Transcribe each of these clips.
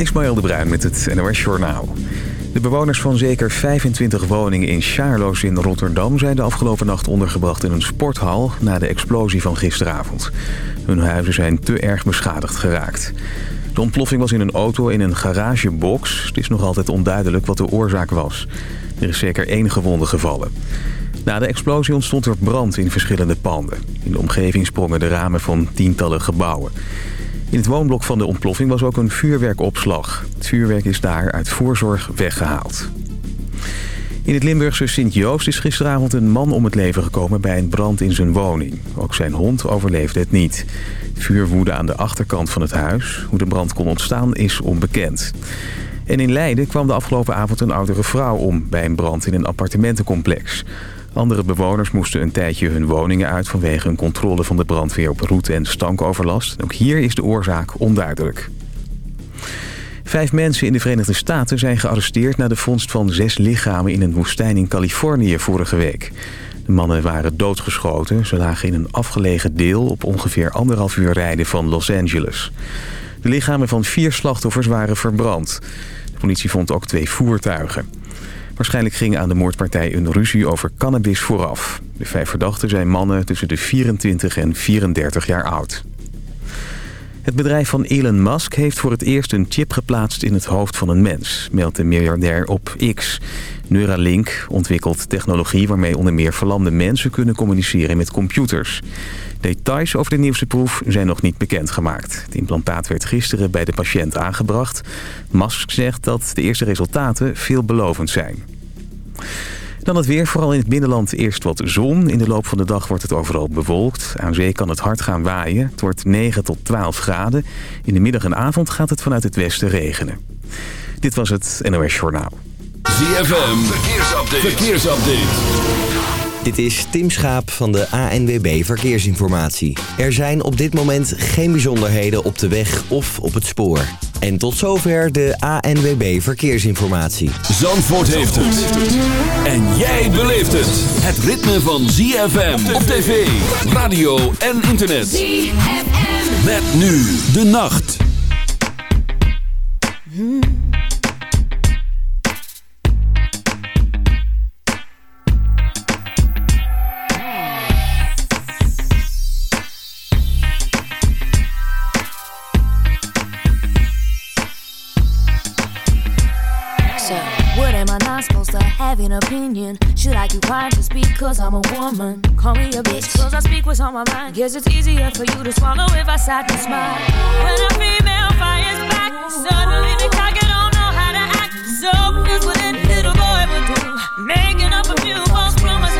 Ismaël de Bruin met het NOS Journaal. De bewoners van zeker 25 woningen in Sjaarloos in Rotterdam... zijn de afgelopen nacht ondergebracht in een sporthal... na de explosie van gisteravond. Hun huizen zijn te erg beschadigd geraakt. De ontploffing was in een auto in een garagebox. Het is nog altijd onduidelijk wat de oorzaak was. Er is zeker één gewonde gevallen. Na de explosie ontstond er brand in verschillende panden. In de omgeving sprongen de ramen van tientallen gebouwen. In het woonblok van de ontploffing was ook een vuurwerkopslag. Het vuurwerk is daar uit voorzorg weggehaald. In het Limburgse Sint-Joost is gisteravond een man om het leven gekomen bij een brand in zijn woning. Ook zijn hond overleefde het niet. Vuur woedde aan de achterkant van het huis. Hoe de brand kon ontstaan is onbekend. En in Leiden kwam de afgelopen avond een oudere vrouw om bij een brand in een appartementencomplex. Andere bewoners moesten een tijdje hun woningen uit... vanwege een controle van de brandweer op roet- en stankoverlast. Ook hier is de oorzaak onduidelijk. Vijf mensen in de Verenigde Staten zijn gearresteerd... na de vondst van zes lichamen in een woestijn in Californië vorige week. De mannen waren doodgeschoten. Ze lagen in een afgelegen deel op ongeveer anderhalf uur rijden van Los Angeles. De lichamen van vier slachtoffers waren verbrand. De politie vond ook twee voertuigen. Waarschijnlijk ging aan de moordpartij een ruzie over cannabis vooraf. De vijf verdachten zijn mannen tussen de 24 en 34 jaar oud. Het bedrijf van Elon Musk heeft voor het eerst een chip geplaatst in het hoofd van een mens, meldt de miljardair op X. Neuralink ontwikkelt technologie waarmee onder meer verlamde mensen kunnen communiceren met computers. Details over de nieuwste proef zijn nog niet bekendgemaakt. Het implantaat werd gisteren bij de patiënt aangebracht. Musk zegt dat de eerste resultaten veelbelovend zijn. Dan het weer, vooral in het binnenland eerst wat zon. In de loop van de dag wordt het overal bewolkt. Aan zee kan het hard gaan waaien. Het wordt 9 tot 12 graden. In de middag en avond gaat het vanuit het westen regenen. Dit was het NOS Journaal. ZFM, verkeersupdate. verkeersupdate. Dit is Tim Schaap van de ANWB Verkeersinformatie. Er zijn op dit moment geen bijzonderheden op de weg of op het spoor. En tot zover de ANWB Verkeersinformatie. Zandvoort heeft het. En jij beleeft het. Het ritme van ZFM op tv, radio en internet. ZFM. Met nu de nacht. Have an opinion. Should I keep quiet just because I'm a woman? Call me a bitch cause I speak what's on my mind. Guess it's easier for you to swallow if I sat and smile. When a female fires back, suddenly the target don't know how to act. So is what a little boy would do. Making up a few false promises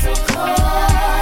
So cute,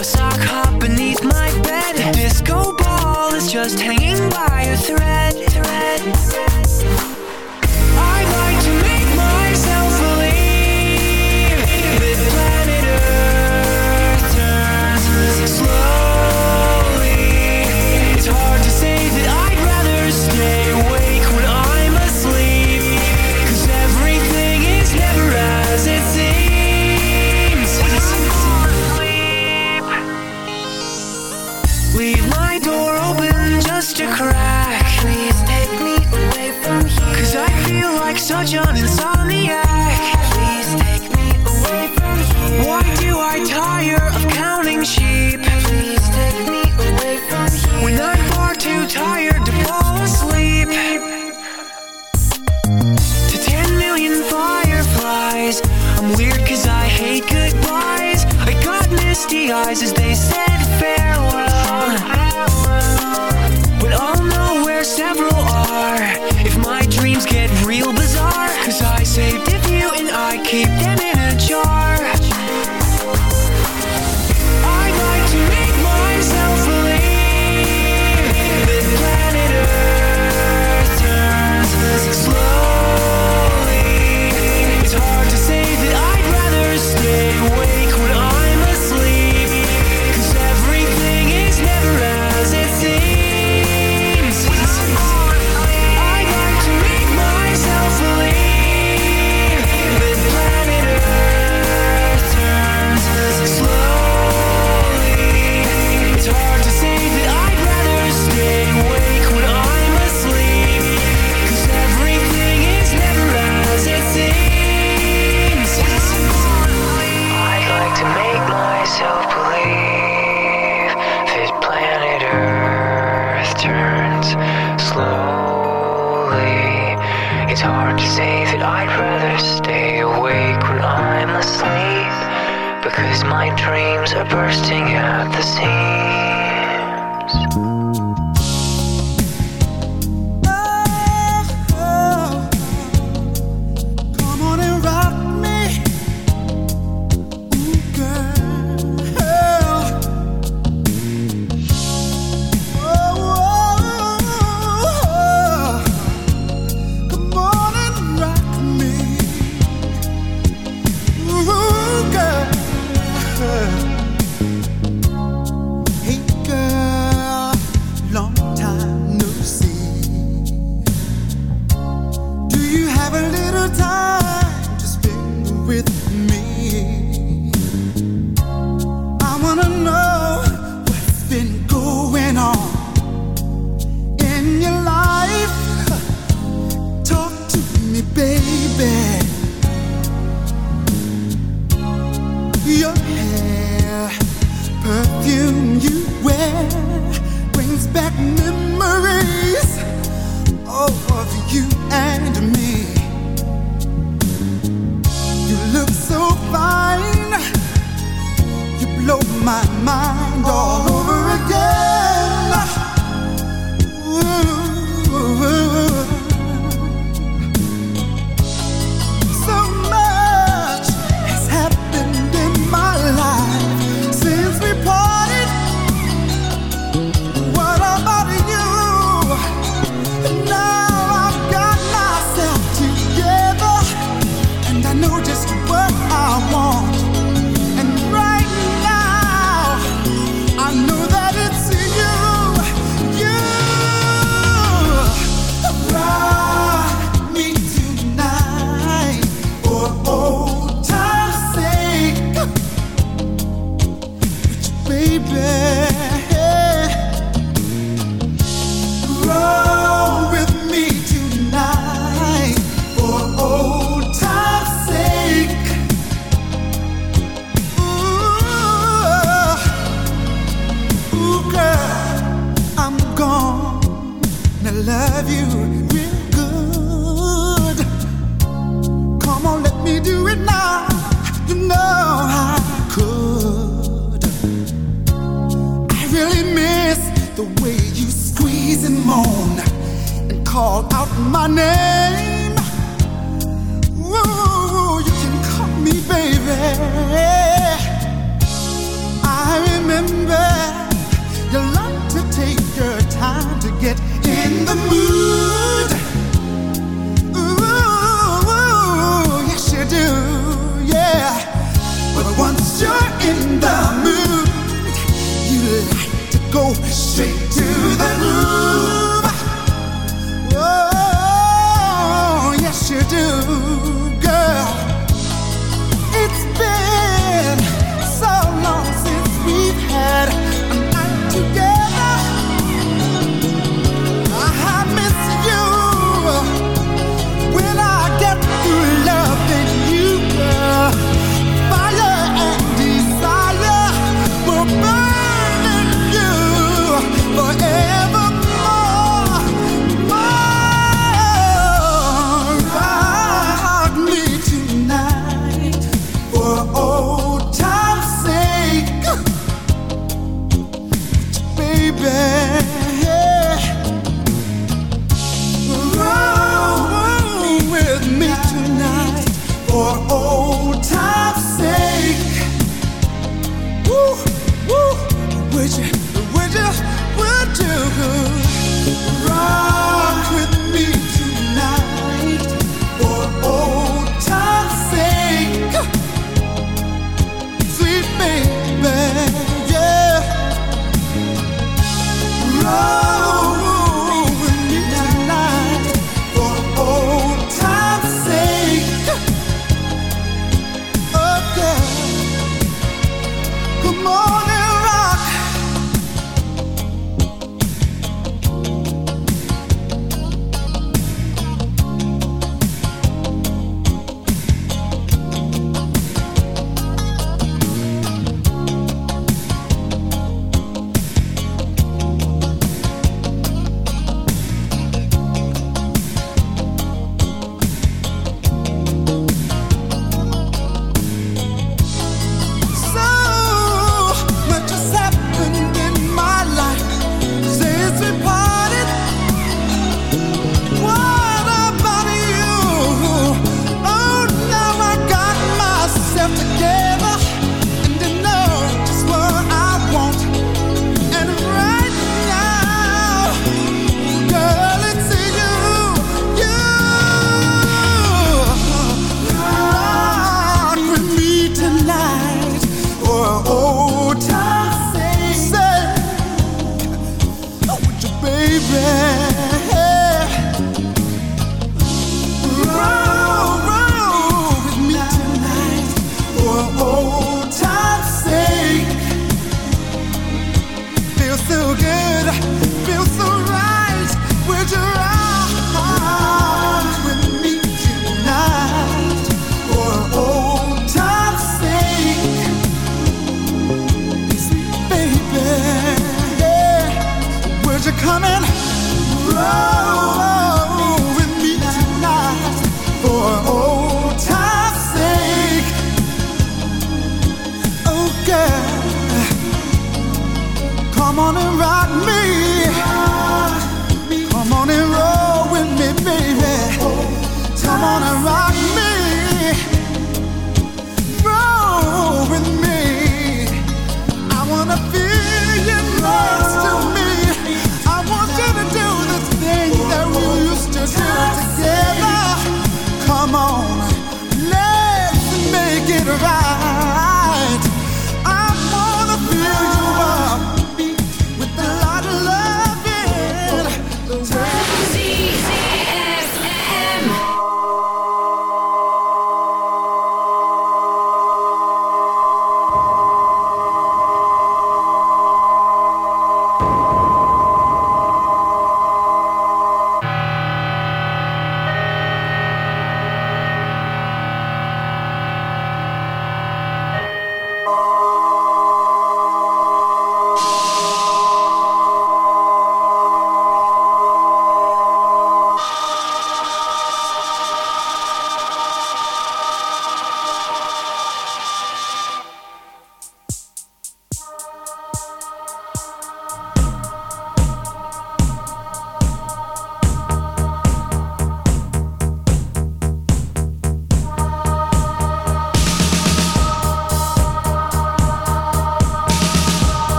a sock hop beneath my bed The disco ball is just hanging by a thread, thread. I like to make myself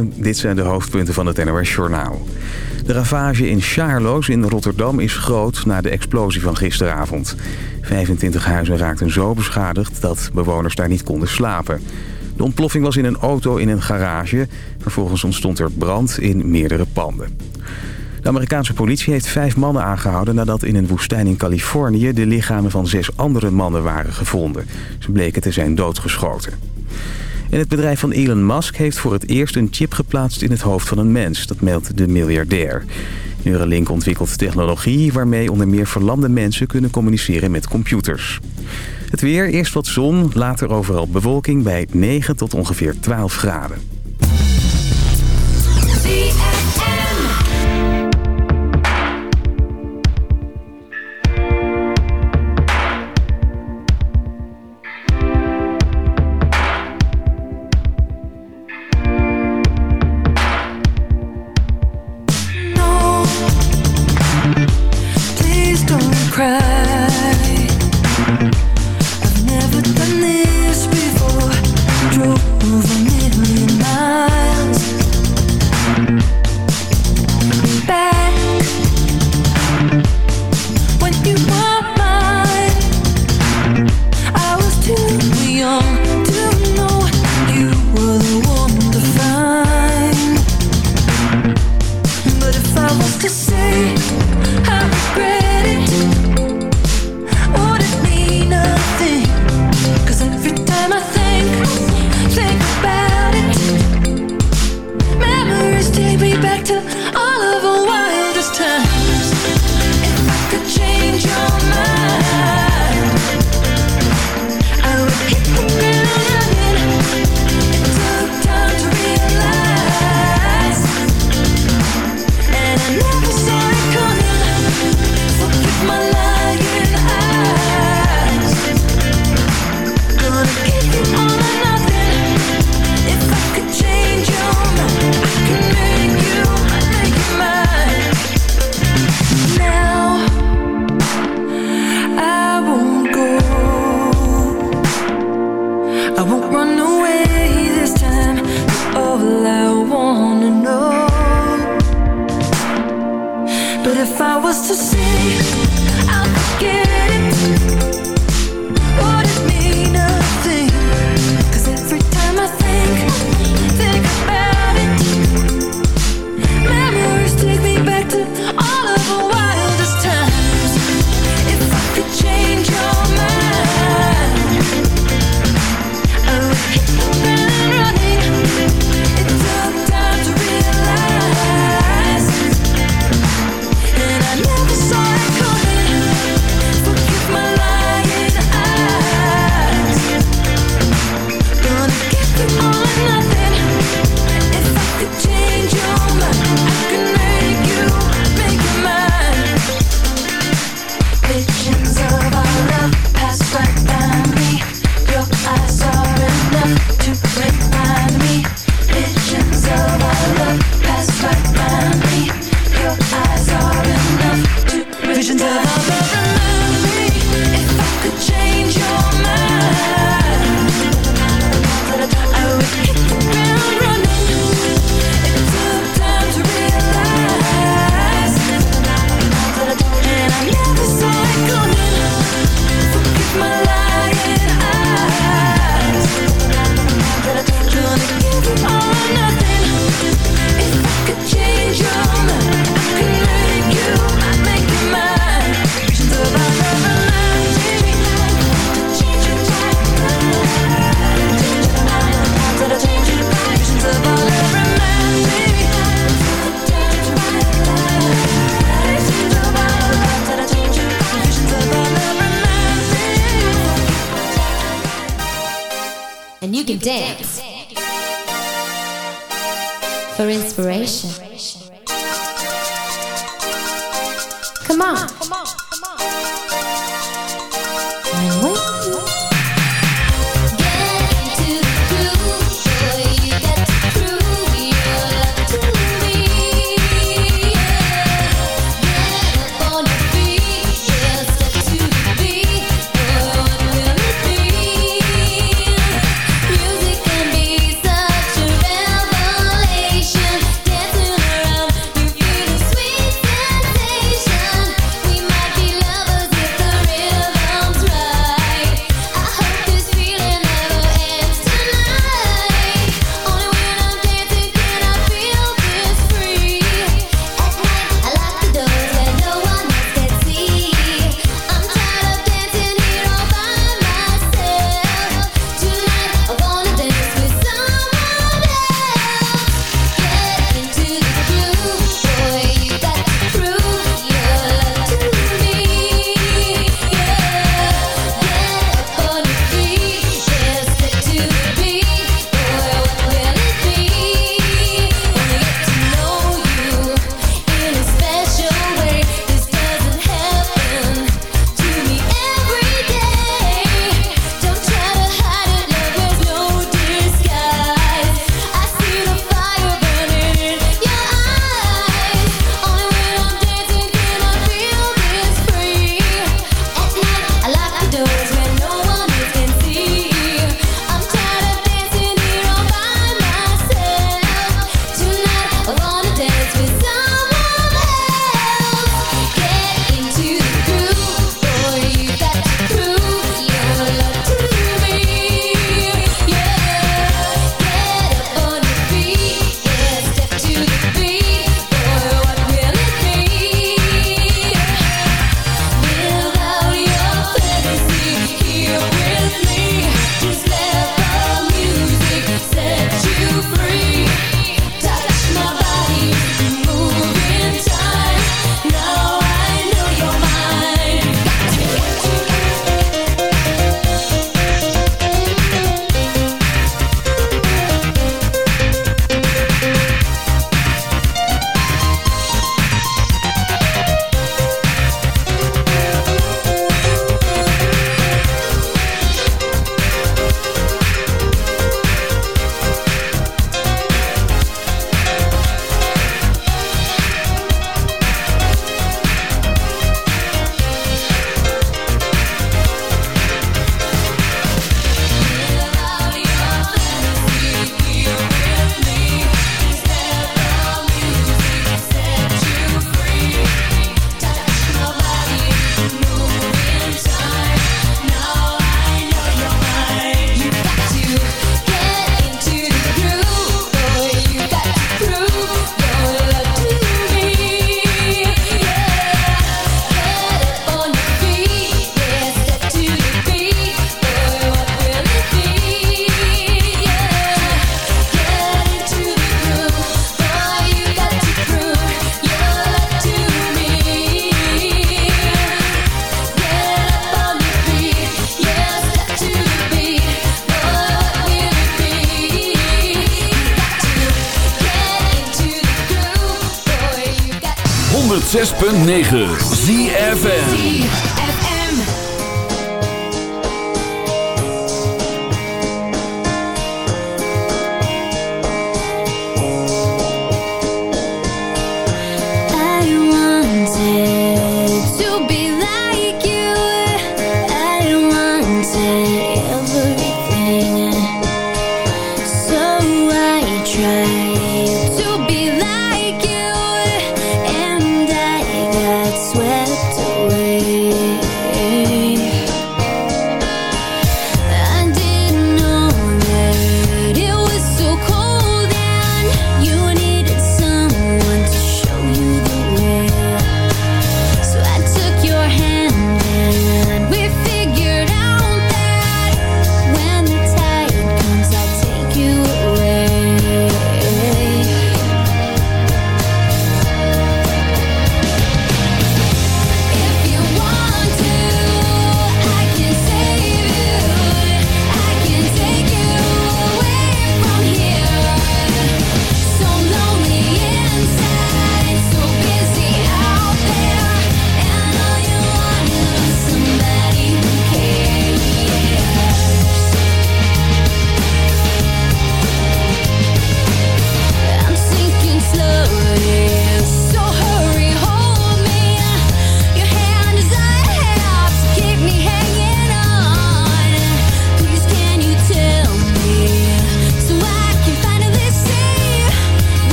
Dit zijn de hoofdpunten van het NOS Journaal. De ravage in Schaarloos in Rotterdam is groot na de explosie van gisteravond. 25 huizen raakten zo beschadigd dat bewoners daar niet konden slapen. De ontploffing was in een auto in een garage. Vervolgens ontstond er brand in meerdere panden. De Amerikaanse politie heeft vijf mannen aangehouden... nadat in een woestijn in Californië de lichamen van zes andere mannen waren gevonden. Ze bleken te zijn doodgeschoten. En het bedrijf van Elon Musk heeft voor het eerst een chip geplaatst in het hoofd van een mens. Dat meldt de miljardair. Neuralink ontwikkelt technologie waarmee onder meer verlamde mensen kunnen communiceren met computers. Het weer, eerst wat zon, later overal bewolking bij 9 tot ongeveer 12 graden.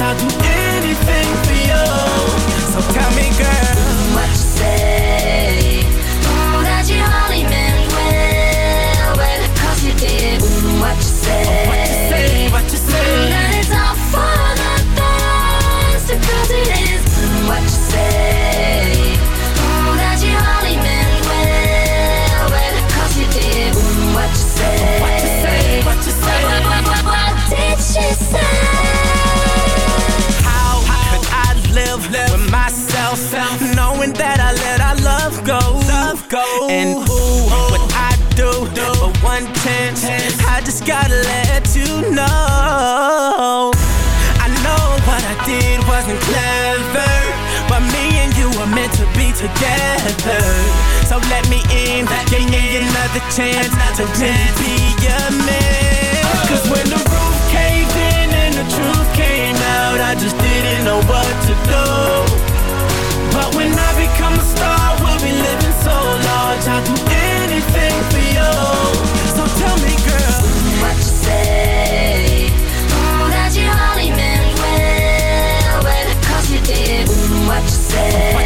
large. I'll do anything for you. So tell me, girl, what you say. Go. And ooh, what I do for one chance, I just gotta let you know. I know what I did wasn't clever, but me and you were meant to be together. So let me in, give me another chance to really be your man. Cause when the roof caved in and the truth came out, I just didn't know what to do. But when I become a star, living so large. I'll do anything for you. So tell me, girl, what you say. That you well, you did what you say.